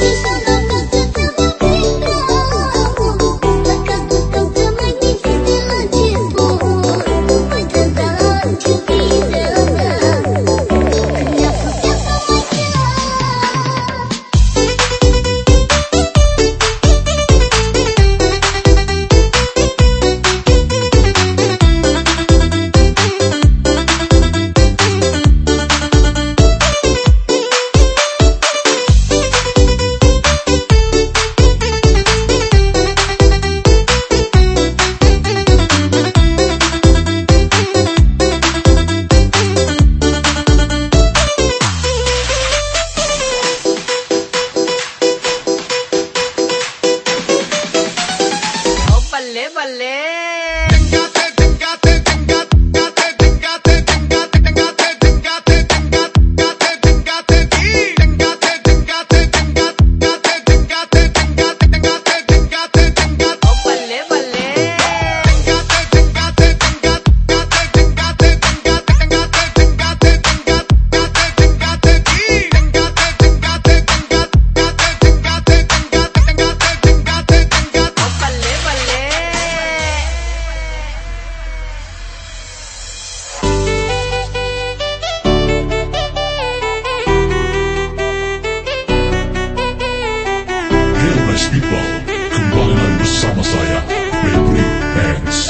Thank you. Hey! People, kembali lagi bersama saya, Febri Hands.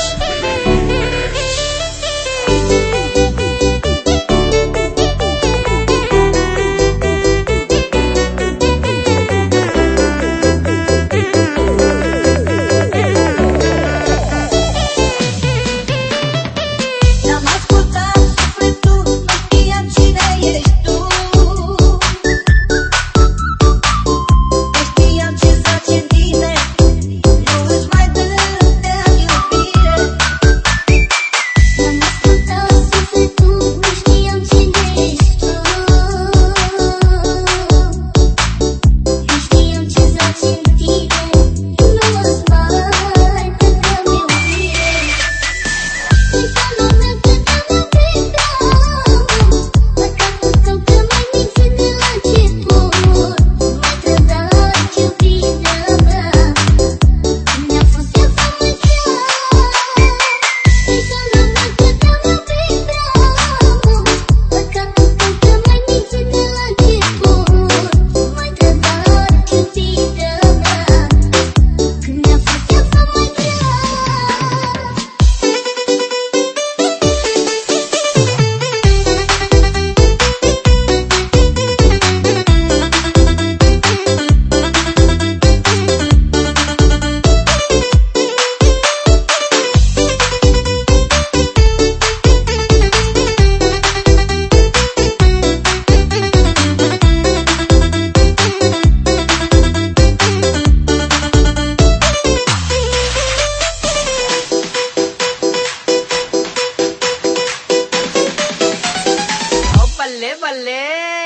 pala